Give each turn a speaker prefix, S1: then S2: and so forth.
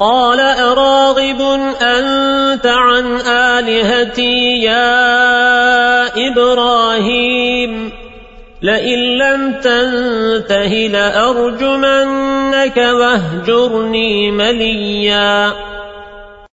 S1: قال أراغب أنت عن آلهتي يا إبراهيم لئن لم تنته لأرجمنك وأهجرني مليا